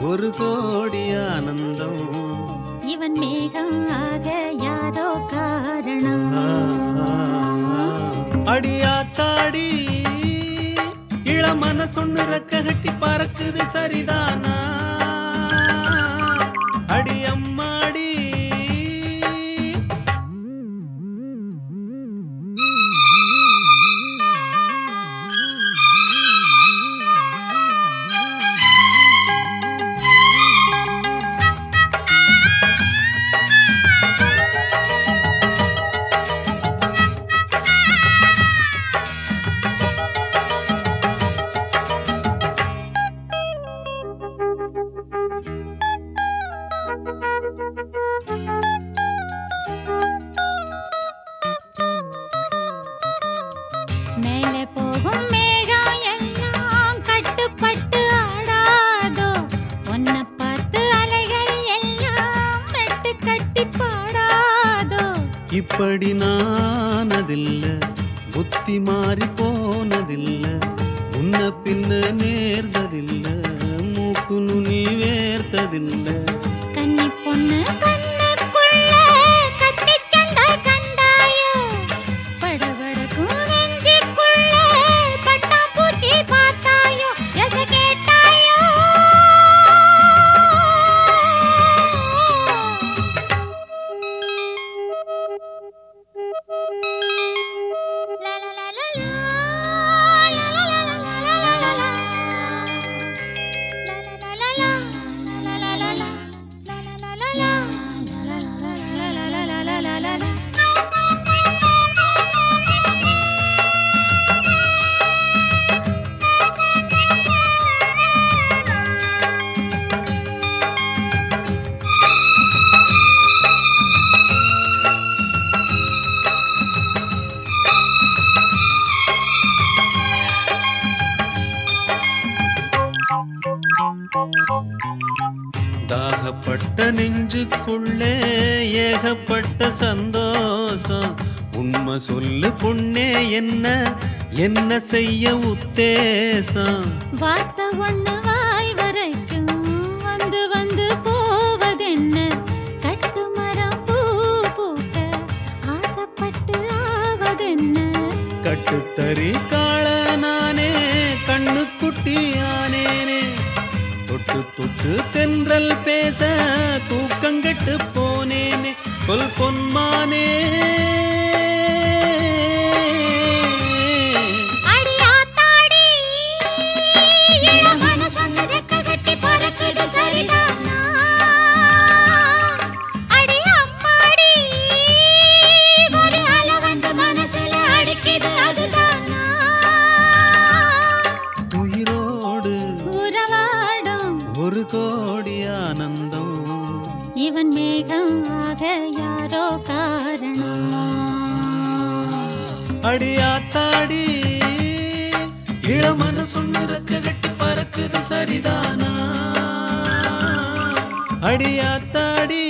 ஒரு கோடி ஆனந்தம். இவன் மேகம் ஆக யாரோ காரணம். அடியாத்தாடி இளமன சொன்ன ரெக்க கட்டி பறக்குது சரிதானா? இப்படி நானதில்ல. புத்தி மாறி போனதில்ல. முன்ன பின்ன நேர்ந்ததில்ல. மூக்கு நுனி வேர்த்ததில்லை. கன்னி பொண்ணு தாகப்பட்ட நெஞ்சுக்குள்ளே ஏகப்பட்ட சந்தோஷம். உண்மை சொல்லு பொண்ணே என்ன என்ன செய்ய உத்தேசம்? வார்த்தை ஒண்ணு வாய் வரைக்கும் வந்து வந்து போவதென்ன? கட்டு மரம் பூ பூக்க ஆசைப்பட்டு ஆவதென்ன? கட்டுத்தறி காள நானே கண்ணுக்குட்டி ஆனேனே தொட்டு தென்றல் பேச தூக்கங்கட்டு போனேனே. சொல் பொன்மானே. ஒரு கோடி ஆனந்தம். இவன் மேகம் ஆக யாரோ காரணம். அடியாத்தாடி இளமன சொன்னிறக்க கட்டி பறக்குது சரிதானா? அடியாத்தாடி